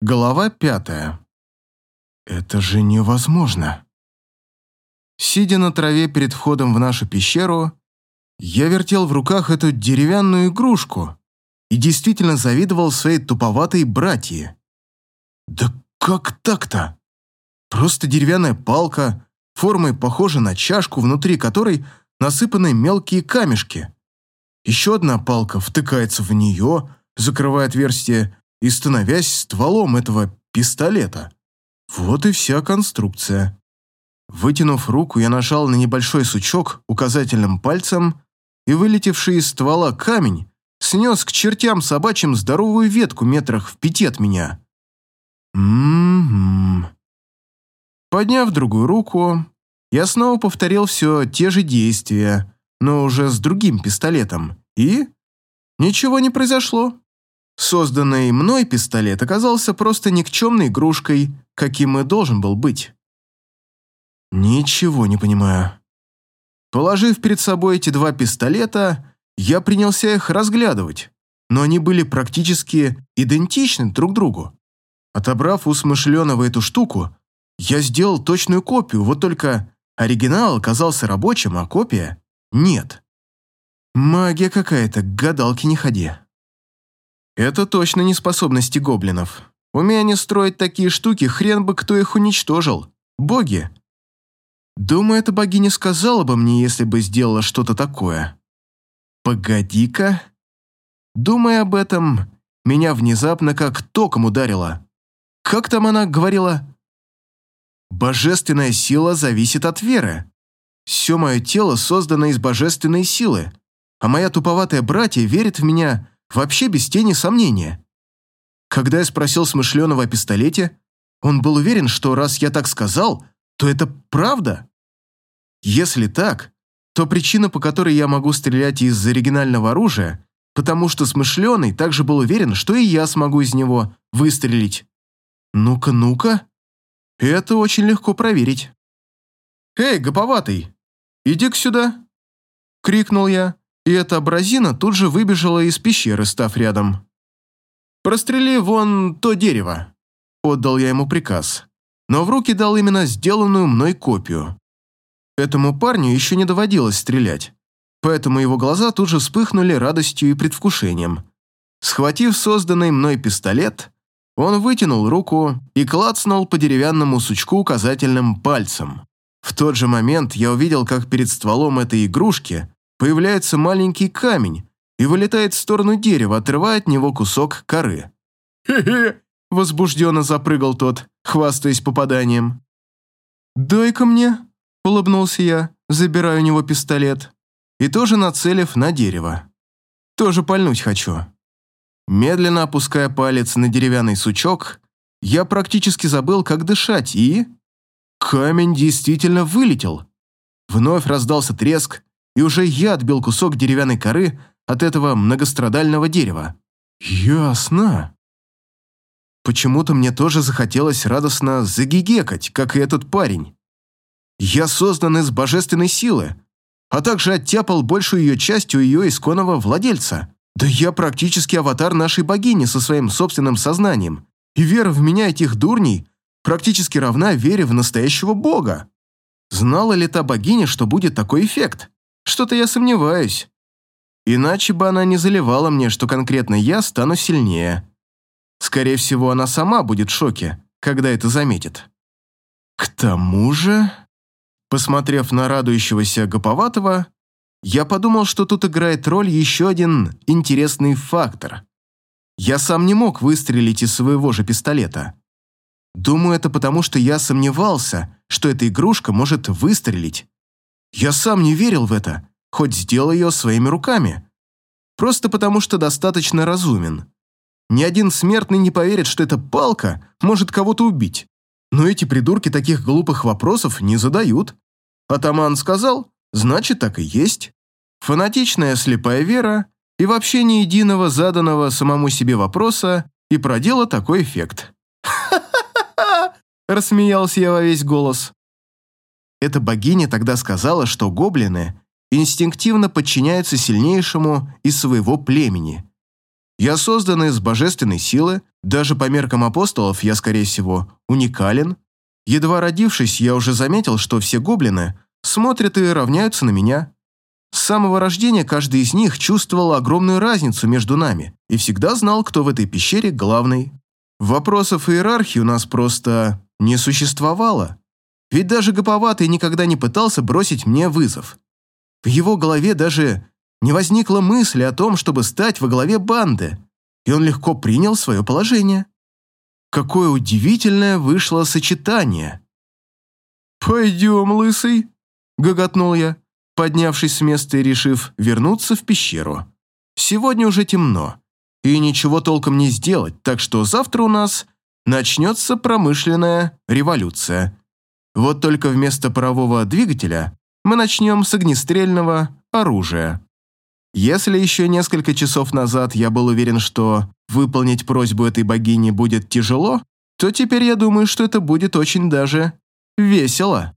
Глава пятая. Это же невозможно. Сидя на траве перед входом в нашу пещеру, я вертел в руках эту деревянную игрушку и действительно завидовал своей туповатой братье. Да как так-то? Просто деревянная палка, формой похожа на чашку, внутри которой насыпаны мелкие камешки. Еще одна палка втыкается в нее, закрывая отверстие, и становясь стволом этого пистолета. Вот и вся конструкция. Вытянув руку, я нажал на небольшой сучок указательным пальцем, и вылетевший из ствола камень снес к чертям собачьим здоровую ветку метрах в пяти от меня. М-м-м. Подняв другую руку, я снова повторил все те же действия, но уже с другим пистолетом, и ничего не произошло. Созданный мной пистолет оказался просто никчемной игрушкой, каким и должен был быть. Ничего не понимаю. Положив перед собой эти два пистолета, я принялся их разглядывать, но они были практически идентичны друг другу. Отобрав у смышленого эту штуку, я сделал точную копию, вот только оригинал оказался рабочим, а копия — нет. Магия какая-то, к гадалке не ходи. Это точно не способности гоблинов. Умея они строить такие штуки, хрен бы кто их уничтожил. Боги. Думаю, эта богиня сказала бы мне, если бы сделала что-то такое. Погоди-ка. Думая об этом, меня внезапно как током ударило. Как там она говорила? Божественная сила зависит от веры. Все мое тело создано из божественной силы, а моя туповатая братья верит в меня Вообще без тени сомнения. Когда я спросил Смышленого о пистолете, он был уверен, что раз я так сказал, то это правда. Если так, то причина, по которой я могу стрелять из оригинального оружия, потому что Смышленый также был уверен, что и я смогу из него выстрелить. Ну-ка, ну-ка. Это очень легко проверить. «Эй, гоповатый, иди-ка сюда!» — крикнул я, и эта абразина тут же выбежала из пещеры, став рядом. «Прострели вон то дерево», — отдал я ему приказ, но в руки дал именно сделанную мной копию. Этому парню еще не доводилось стрелять, поэтому его глаза тут же вспыхнули радостью и предвкушением. Схватив созданный мной пистолет, он вытянул руку и клацнул по деревянному сучку указательным пальцем. В тот же момент я увидел, как перед стволом этой игрушки появляется маленький камень и вылетает в сторону дерева, отрывая от него кусок коры. «Хе-хе!» – возбужденно запрыгал тот, хвастаясь попаданием. «Дай-ка мне!» – улыбнулся я, забирая у него пистолет и тоже нацелив на дерево. «Тоже пальнуть хочу». Медленно опуская палец на деревянный сучок, я практически забыл, как дышать, и... Камень действительно вылетел. Вновь раздался треск, и уже я отбил кусок деревянной коры от этого многострадального дерева. Ясно. Почему-то мне тоже захотелось радостно загигекать, как и этот парень. Я создан из божественной силы, а также оттяпал большую ее часть у ее исконного владельца. Да я практически аватар нашей богини со своим собственным сознанием, и вера в меня этих дурней практически равна вере в настоящего бога. Знала ли та богиня, что будет такой эффект? Что-то я сомневаюсь. Иначе бы она не заливала мне, что конкретно я стану сильнее. Скорее всего, она сама будет в шоке, когда это заметит. К тому же, посмотрев на радующегося Гоповатого, я подумал, что тут играет роль еще один интересный фактор. Я сам не мог выстрелить из своего же пистолета. Думаю, это потому, что я сомневался, что эта игрушка может выстрелить. Я сам не верил в это, хоть сделал ее своими руками. Просто потому, что достаточно разумен. Ни один смертный не поверит, что эта палка может кого-то убить. Но эти придурки таких глупых вопросов не задают. Атаман сказал, значит, так и есть. Фанатичная слепая вера и вообще ни единого заданного самому себе вопроса и продела такой эффект. «Ха-ха-ха!» – рассмеялся я во весь голос. Эта богиня тогда сказала, что гоблины инстинктивно подчиняются сильнейшему из своего племени. Я создан из божественной силы, даже по меркам апостолов я, скорее всего, уникален. Едва родившись, я уже заметил, что все гоблины смотрят и равняются на меня. С самого рождения каждый из них чувствовал огромную разницу между нами и всегда знал, кто в этой пещере главный. Вопросов иерархии у нас просто не существовало. Ведь даже Гоповатый никогда не пытался бросить мне вызов. В его голове даже не возникло мысли о том, чтобы стать во главе банды, и он легко принял свое положение. Какое удивительное вышло сочетание. «Пойдем, лысый», — гоготнул я, поднявшись с места и решив вернуться в пещеру. «Сегодня уже темно, и ничего толком не сделать, так что завтра у нас начнется промышленная революция. Вот только вместо парового двигателя мы начнем с огнестрельного оружия. Если еще несколько часов назад я был уверен, что выполнить просьбу этой богини будет тяжело, то теперь я думаю, что это будет очень даже весело.